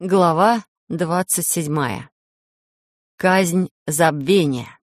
Глава двадцать седьмая. Казнь забвения.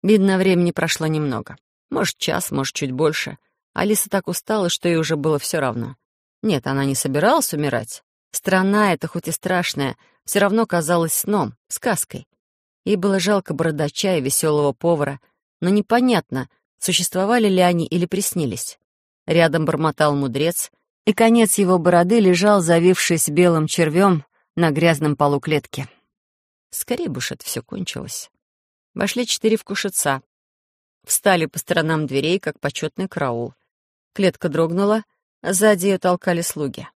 Видно, времени прошло немного. Может, час, может, чуть больше. Алиса так устала, что ей уже было все равно. Нет, она не собиралась умирать. Страна эта, хоть и страшная, все равно казалась сном, сказкой. Ей было жалко бородача и веселого повара, но непонятно, существовали ли они или приснились. Рядом бормотал мудрец — и конец его бороды лежал, завившись белым червем на грязном полу клетки. Скорее бы уж это все кончилось. Вошли четыре вкушица. Встали по сторонам дверей, как почетный караул. Клетка дрогнула, а сзади ее толкали слуги.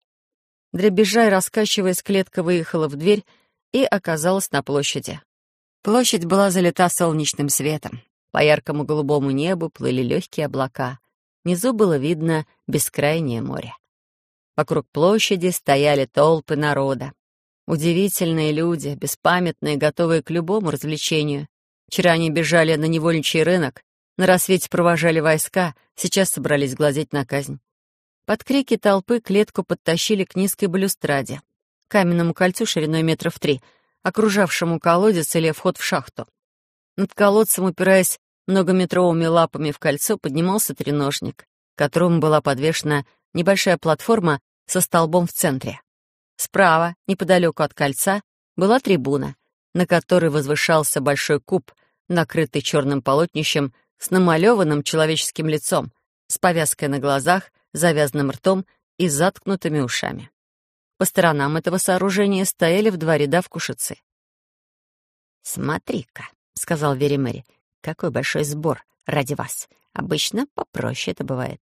Дребезжай, раскачиваясь, клетка выехала в дверь и оказалась на площади. Площадь была залита солнечным светом. По яркому голубому небу плыли легкие облака. Внизу было видно бескрайнее море. Вокруг площади стояли толпы народа. Удивительные люди, беспамятные, готовые к любому развлечению. Вчера они бежали на невольничий рынок, на рассвете провожали войска, сейчас собрались глазеть на казнь. Под крики толпы клетку подтащили к низкой балюстраде, каменному кольцу шириной метров три, окружавшему колодец или вход в шахту. Над колодцем, упираясь многометровыми лапами в кольцо, поднимался треножник, к которому была подвешена небольшая платформа со столбом в центре. Справа, неподалеку от кольца, была трибуна, на которой возвышался большой куб, накрытый черным полотнищем с намалеванным человеческим лицом, с повязкой на глазах, завязанным ртом и заткнутыми ушами. По сторонам этого сооружения стояли в два ряда вкушицы. «Смотри-ка», — сказал Вере какой большой сбор ради вас. Обычно попроще это бывает».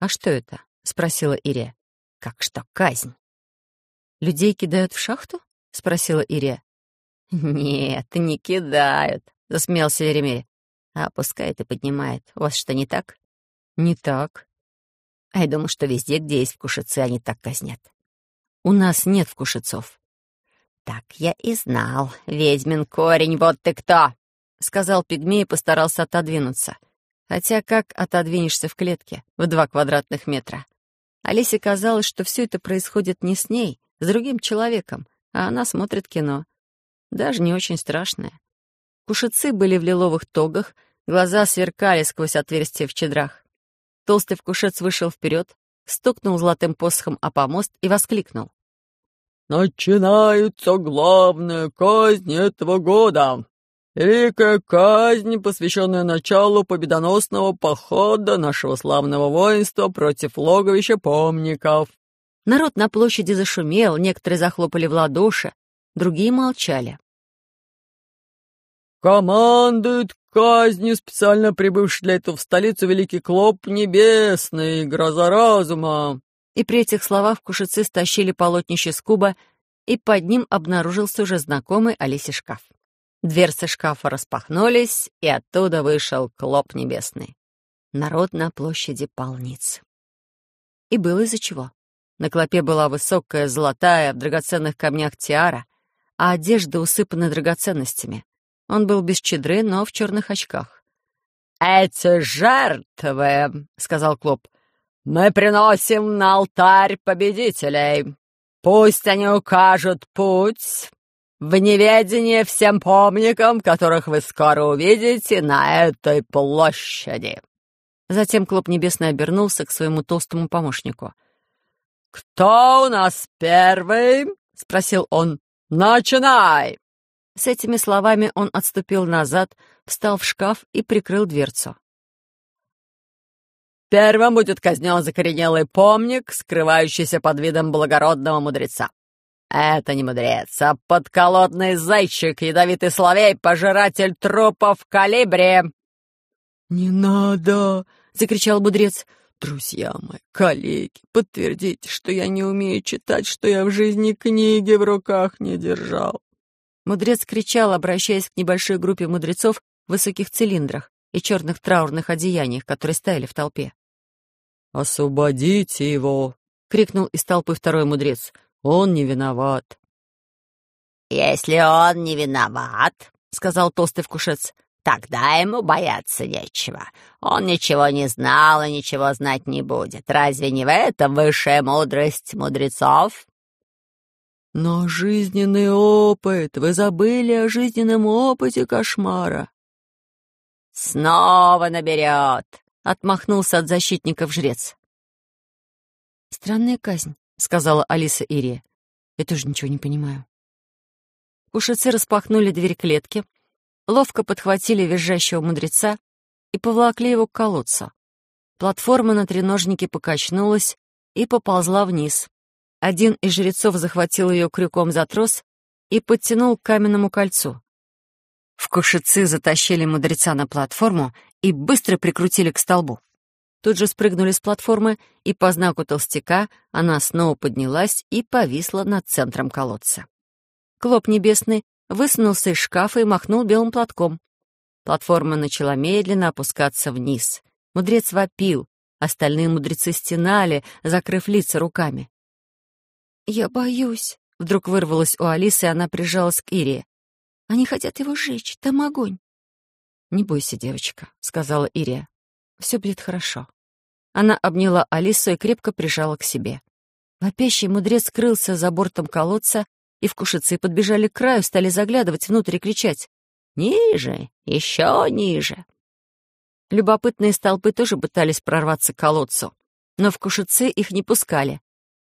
«А что это?» — спросила Ирия. Как что, казнь? Людей кидают в шахту? Спросила Ирия. Нет, не кидают, засмеялся Еремей. А опускает и поднимает. У вас что, не так? Не так. А я думаю, что везде, где есть вкушицы, они так казнят. У нас нет вкушицов. Так я и знал. Ведьмин корень, вот ты кто! Сказал пигмей и постарался отодвинуться. Хотя как отодвинешься в клетке в два квадратных метра? Алисе казалось, что все это происходит не с ней, с другим человеком, а она смотрит кино. Даже не очень страшное. Кушицы были в лиловых тогах, глаза сверкали сквозь отверстия в чедрах. Толстый вкушец вышел вперед, стукнул золотым посохом о помост и воскликнул. «Начинается главная казнь этого года. Великая казнь, посвященная началу победоносного похода нашего славного воинства против логовища помников». Народ на площади зашумел, некоторые захлопали в ладоши, другие молчали. «Командует казнью специально прибывший для этого в столицу великий Клоп Небесный, гроза разума». И при этих словах кушицы стащили полотнище с куба, и под ним обнаружился уже знакомый Алисе шкаф. Дверцы шкафа распахнулись, и оттуда вышел клоп небесный. Народ на площади полниц. И было из-за чего. На клопе была высокая, золотая, в драгоценных камнях тиара, а одежда усыпана драгоценностями. Он был без чедры, но в черных очках. «Эти жертвы, — сказал Клоп, — мы приносим на алтарь победителей. Пусть они укажут путь, в неведение всем помникам, которых вы скоро увидите на этой площади». Затем Клоп Небесный обернулся к своему толстому помощнику. «Кто у нас первый?» — спросил он. «Начинай!» С этими словами он отступил назад, встал в шкаф и прикрыл дверцу. «Первым будет казнен закоренелый помник, скрывающийся под видом благородного мудреца. «Это не мудрец, а подколодный зайчик, ядовитый словей, пожиратель трупов калибре!» «Не надо!» — закричал мудрец. «Друзья мои, коллеги, подтвердите, что я не умею читать, что я в жизни книги в руках не держал». Мудрец кричал, обращаясь к небольшой группе мудрецов в высоких цилиндрах и черных траурных одеяниях, которые стояли в толпе. «Освободите его!» — крикнул из толпы второй мудрец. Он не виноват». «Если он не виноват, — сказал толстый вкушец, — Тогда ему бояться нечего. Он ничего не знал и ничего знать не будет. Разве не в этом высшая мудрость мудрецов? Но жизненный опыт... Вы забыли о жизненном опыте кошмара. Снова наберет, — отмахнулся от защитников жрец. Странная казнь, — сказала Алиса Ирия. Я тоже ничего не понимаю. Кушицы распахнули дверь клетки, ловко подхватили визжащего мудреца и повлакли его к колодцу. Платформа на треножнике покачнулась и поползла вниз. Один из жрецов захватил ее крюком за трос и подтянул к каменному кольцу. В кушицы затащили мудреца на платформу и быстро прикрутили к столбу. Тут же спрыгнули с платформы, и по знаку толстяка она снова поднялась и повисла над центром колодца. Клоп небесный высунулся из шкафа и махнул белым платком. Платформа начала медленно опускаться вниз. Мудрец вопил, остальные мудрецы стенали, закрыв лица руками. «Я боюсь», — вдруг вырвалась у Алисы, и она прижалась к Ире. «Они хотят его сжечь, там огонь». «Не бойся, девочка», — сказала Ирия. «Все будет хорошо». Она обняла Алису и крепко прижала к себе. Вопящий мудрец скрылся за бортом колодца, и вкушицы подбежали к краю, стали заглядывать внутрь и кричать «Ниже! Еще ниже!». Любопытные столпы тоже пытались прорваться к колодцу, но вкушицы их не пускали.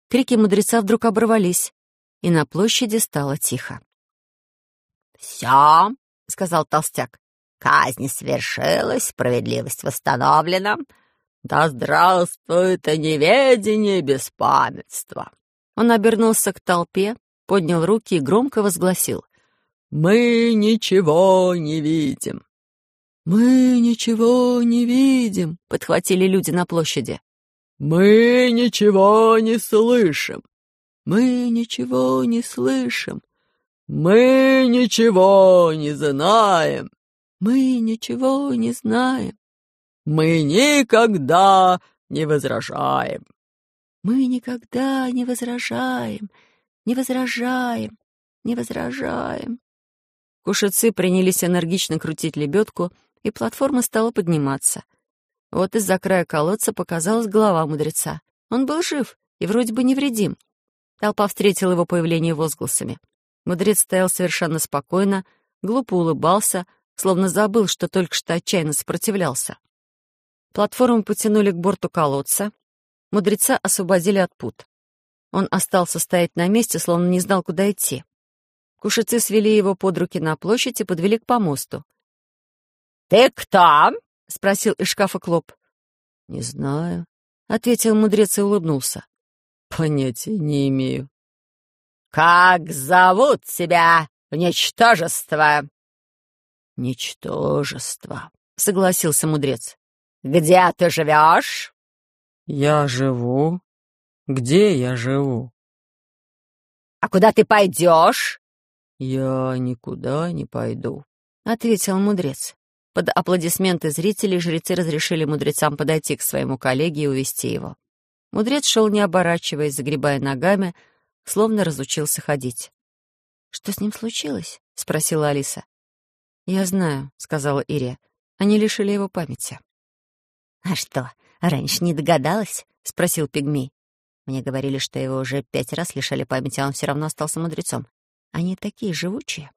Крики мудреца вдруг оборвались, и на площади стало тихо. «Все», — сказал толстяк, — «казнь свершилась, справедливость восстановлена. Да здравствует неведение без памятства!» Он обернулся к толпе, поднял руки и громко возгласил. «Мы ничего не видим». «Мы ничего не видим», — подхватили люди на площади. «Мы ничего не слышим». «Мы ничего не слышим». «Мы ничего не знаем». «Мы ничего не знаем». «Мы никогда не возражаем». «Мы никогда не возражаем», не возражаем, не возражаем. Кушицы принялись энергично крутить лебедку, и платформа стала подниматься. Вот из-за края колодца показалась голова мудреца. Он был жив и вроде бы невредим. Толпа встретила его появление возгласами. Мудрец стоял совершенно спокойно, глупо улыбался, словно забыл, что только что отчаянно сопротивлялся. Платформу потянули к борту колодца. Мудреца освободили от пут. Он остался стоять на месте, словно не знал, куда идти. Кушицы свели его под руки на площадь и подвели к помосту. «Ты кто?» — спросил из шкафа Клоп. «Не знаю», — ответил мудрец и улыбнулся. «Понятия не имею». «Как зовут тебя, ничтожество?» «Ничтожество», — согласился мудрец. «Где ты живешь?» «Я живу где я живу? А куда ты пойдешь? Я никуда не пойду, ответил мудрец. Под аплодисменты зрителей жрецы разрешили мудрецам подойти к своему коллеге и увести его. Мудрец шел, не оборачиваясь, загребая ногами, словно разучился ходить. «Что с ним случилось?» — спросила Алиса. «Я знаю», — сказала Ирия. «Они лишили его памяти». «А что, раньше не догадалась?» — спросил пигмей. Мне говорили, что его уже пять раз лишали памяти, а он все равно остался мудрецом. Они такие живучие.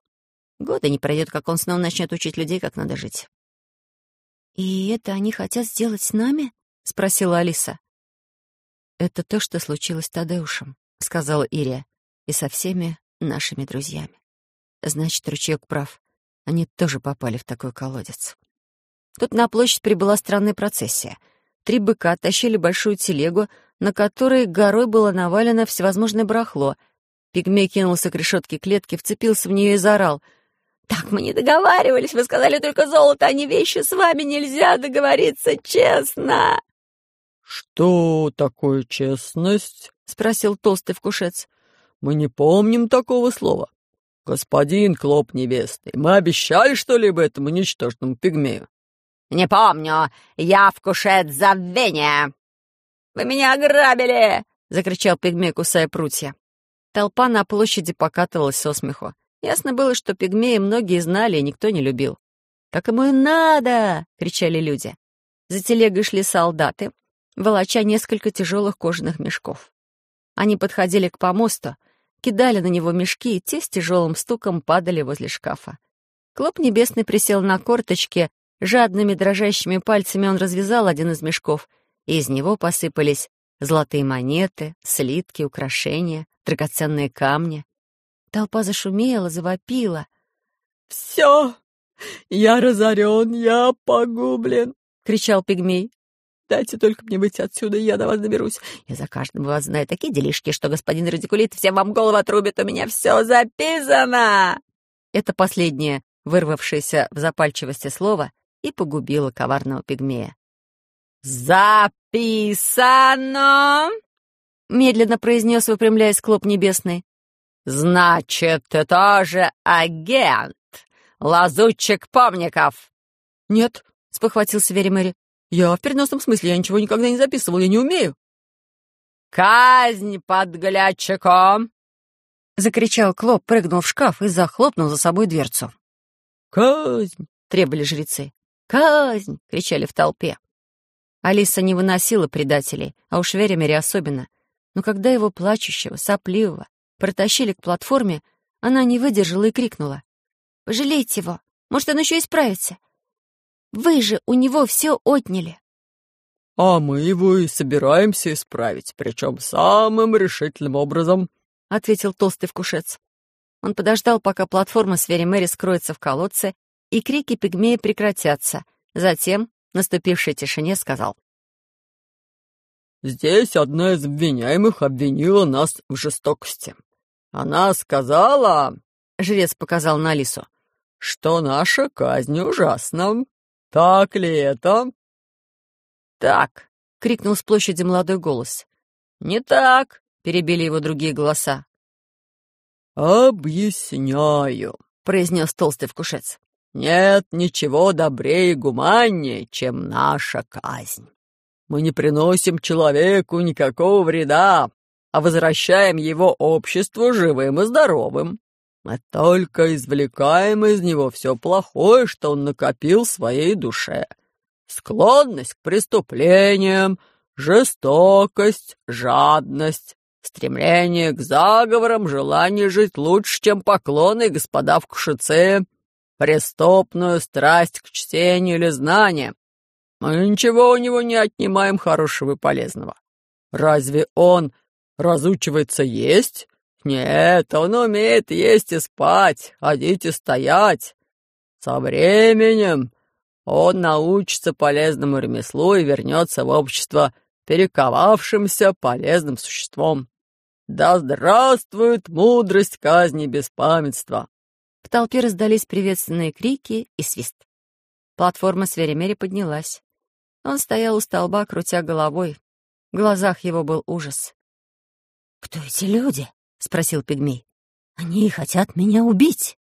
Года не пройдет, как он снова начнет учить людей, как надо жить. «И это они хотят сделать с нами?» — спросила Алиса. «Это то, что случилось с Тадеушем», — сказала Ирия, «и со всеми нашими друзьями. Значит, ручеек прав. Они тоже попали в такой колодец». Тут на площадь прибыла странная процессия. Три быка тащили большую телегу, на которой горой было навалено всевозможное барахло. Пигмей кинулся к решетке клетки, вцепился в нее и заорал. «Так мы не договаривались, вы сказали только золото, а не вещи, с вами нельзя договориться честно!» «Что такое честность?» — спросил толстый вкушец. «Мы не помним такого слова. Господин Клоп невесты, мы обещали что-либо этому ничтожному пигмею?» «Не помню. Я вкушет забвения!» «Вы меня ограбили!» — закричал пигмей, кусая прутья. Толпа на площади покатывалась со смеху. Ясно было, что пигмеи многие знали и никто не любил. «Так ему и надо!» — кричали люди. За телегой шли солдаты, волоча несколько тяжелых кожаных мешков. Они подходили к помосту, кидали на него мешки, и те с тяжелым стуком падали возле шкафа. Клоп Небесный присел на корточки, жадными дрожащими пальцами он развязал один из мешков, и из него посыпались золотые монеты, слитки, украшения, драгоценные камни. Толпа зашумела, завопила. «Все! Я разорен, я погублен!» — кричал пигмей. «Дайте только мне выйти отсюда, я до вас доберусь. Я за каждым вас знаю такие делишки, что господин Радикулит всем вам голову отрубит, у меня все записано!» Это последнее, вырвавшееся в запальчивости слово, и погубило коварного пигмея. «Записано!» — медленно произнес, выпрямляясь Клоп Небесный. «Значит, ты тоже агент, лазутчик помников?» «Нет», — спохватился Вери Мэри. «Я в переносном смысле, я ничего никогда не записывал, я не умею». «Казнь подглядчиком!» — закричал Клоп, прыгнул в шкаф и захлопнул за собой дверцу. «Казнь!» — требовали жрецы. «Казнь!» — кричали в толпе. Алиса не выносила предателей, а уж Веремере особенно. Но когда его плачущего, сопливого, протащили к платформе, она не выдержала и крикнула. «Пожалейте его! Может, он еще исправится! Вы же у него все отняли!» «А мы его и собираемся исправить, причем самым решительным образом», — ответил толстый вкушец. Он подождал, пока платформа с Вери Мэри скроется в колодце, и крики пигмея прекратятся. Затем, наступившей тишине, сказал. «Здесь одна из обвиняемых обвинила нас в жестокости. Она сказала, — жрец показал на Алису, — что наша казнь ужасна. Так ли это?» «Так!» — крикнул с площади молодой голос. «Не так!» — перебили его другие голоса. «Объясняю», — произнес толстый вкушец. «Нет ничего добрее и гуманнее, чем наша казнь. Мы не приносим человеку никакого вреда, а возвращаем его обществу живым и здоровым. Мы только извлекаем из него все плохое, что он накопил в своей душе. Склонность к преступлениям, жестокость, жадность, стремление к заговорам, желание жить лучше, чем поклоны господа в кушице, преступную страсть к чтению или знанию. Мы ничего у него не отнимаем хорошего и полезного. Разве он разучивается есть? Нет, он умеет есть и спать, ходить и стоять. Со временем он научится полезному ремеслу и вернется в общество перековавшимся полезным существом. Да здравствует мудрость казни беспамятства!» Толпе раздались приветственные крики и свист. Платформа с Веремери поднялась. Он стоял у столба, крутя головой. В глазах его был ужас. «Кто эти люди?» — спросил пигмей. «Они хотят меня убить».